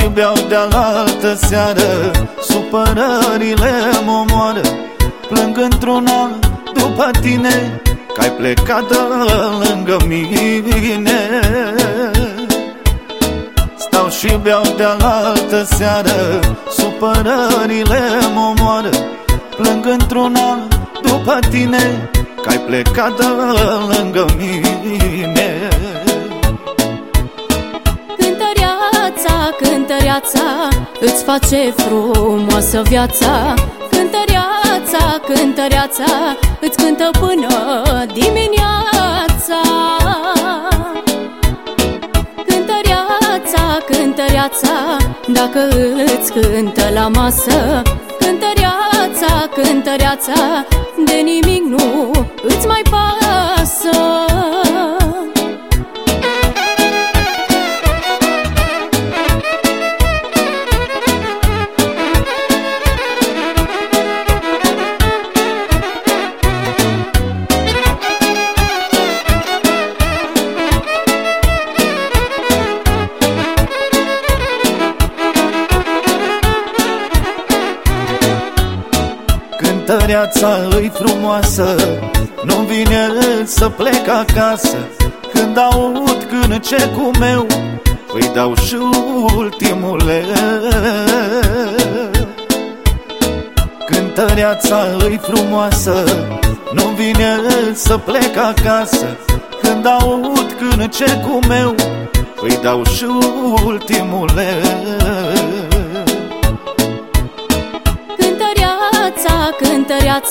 beau de-a altă seară. Supărările mă omoară Plâng într-una după tine Că ai plecat de lângă mine. Stau și beau de-a altă seară Supărările mă omoară Plâng într-una după tine Că ai plecat de lângă mine cântăreața Îți face frumoasă viața. Cântăreața, cântăreața Îți cântă până dimineața. Cântăreața, cântăreața Dacă îți cântă la masă. Cântăreața, cântăreața De nimic nu îți mai pasă Cântăreața îi frumoasă. Nu vine să plec acasă. Când aud cântecul meu Îi dau și ultimul Cântăreața îi frumoasă. Nu vine să plec acasă. Când aud cântecul meu Îi dau și ultimul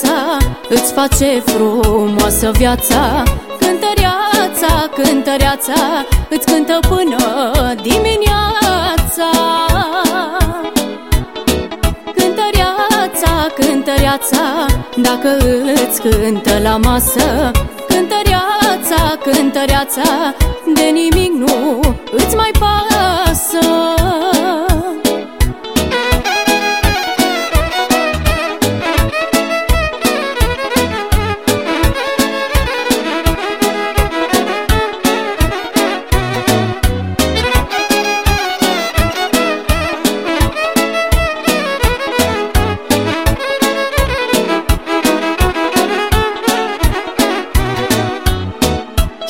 cântăreața Îți face frumoasă viața. Cântăreața, cântăreața Îți cântă până dimineața. Cântăreața, cântăreața Dacă îți cântă la masă. Cântăreața, cântăreața De nimic nu îți mai pasă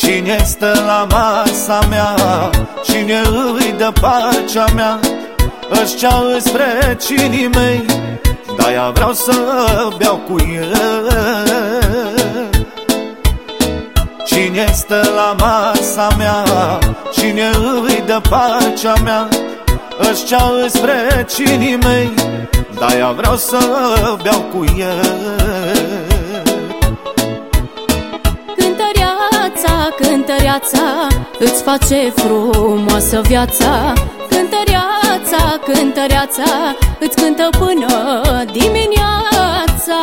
Cine stă la masa mea? Cine îi dă pacea mea? Ăștia îți vecinii mei De-aia vreau să beau cu el. Cine stă la masa mea? Cine îi dă pacea mea? Ăștia îți vecinii mei De-aia vreau să beau cu el cântăreața Îți face frumoasă viața. Cântăreața, cântăreața Îți cântă până dimineața.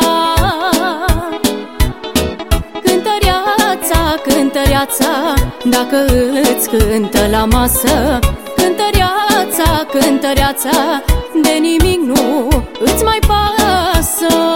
Cântăreața, cântăreața Dacă îți cântă la masă. Cântăreața, cântăreața De nimic nu îți mai pasă